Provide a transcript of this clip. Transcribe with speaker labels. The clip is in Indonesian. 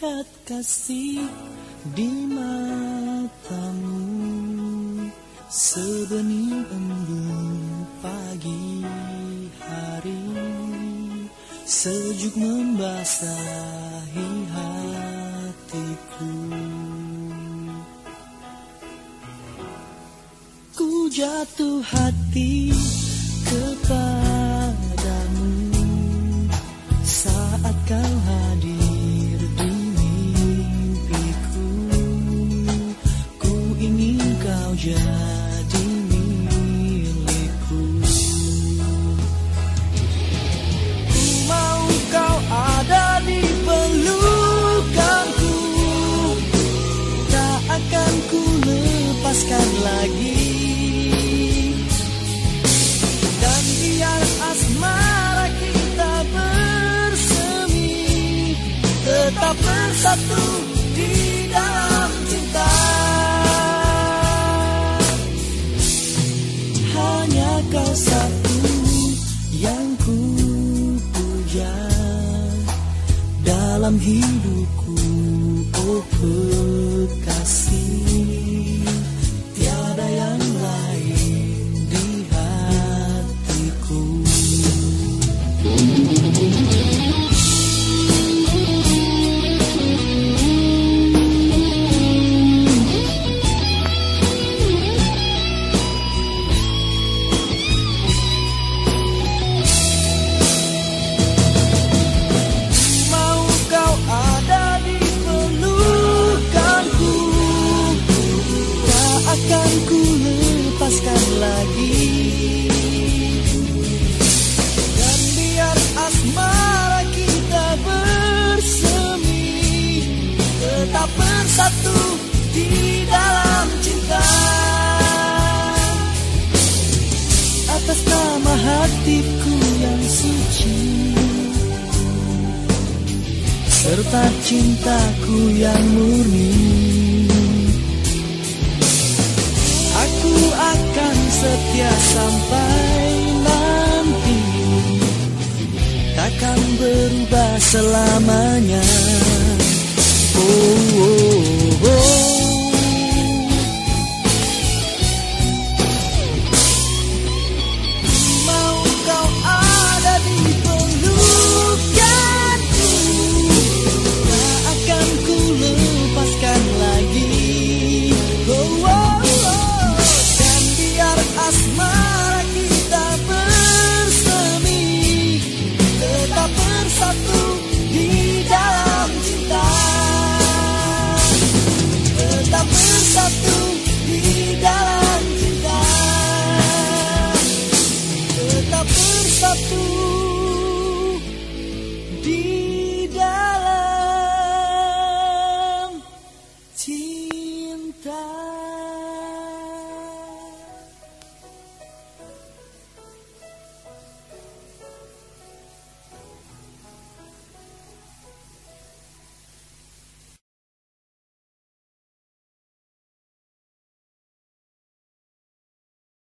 Speaker 1: lihat kasih di matamu. Sebening embun pagi hari Sejuk membasahi hatiku. Ku jatuh hati lagi. Dan biar asmara kita bersemi Tetap bersatu di dalam cinta. Hanya kau satu yang ku puja Dalam hidupku Tetap bersatu di dalam cinta. Atas nama hatiku yang suci. Serta cintaku yang murni. Aku akan setia sampai nanti. Takkan berubah selamanya